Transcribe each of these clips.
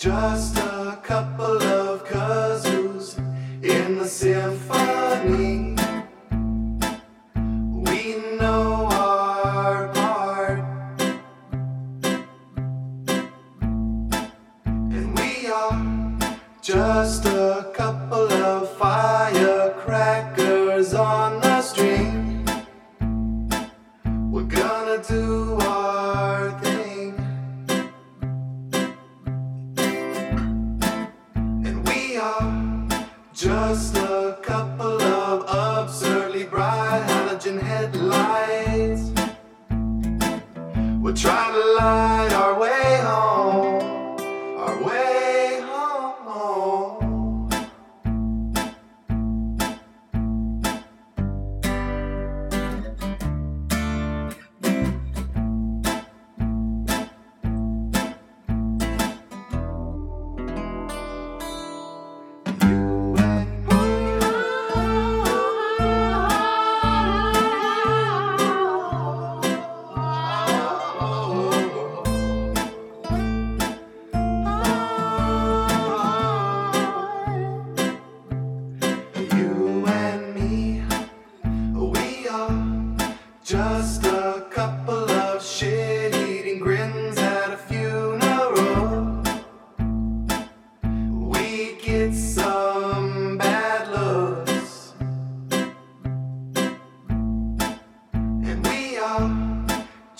Just a couple of kazoos in the symphony. We know our part, and we are just a couple of firecrackers on the stream. Just a couple of absurdly bright halogen headlights. We're trying to light our way home,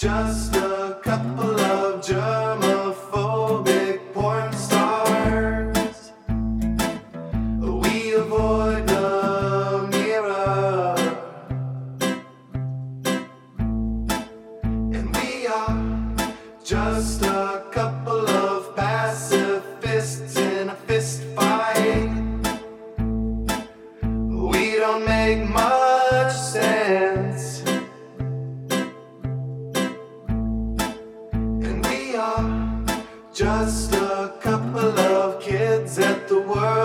just a couple of germophobic porn stars. We avoid the mirror, and we are just a couple of pacifists in a fist fight. We don't make much sense, at the World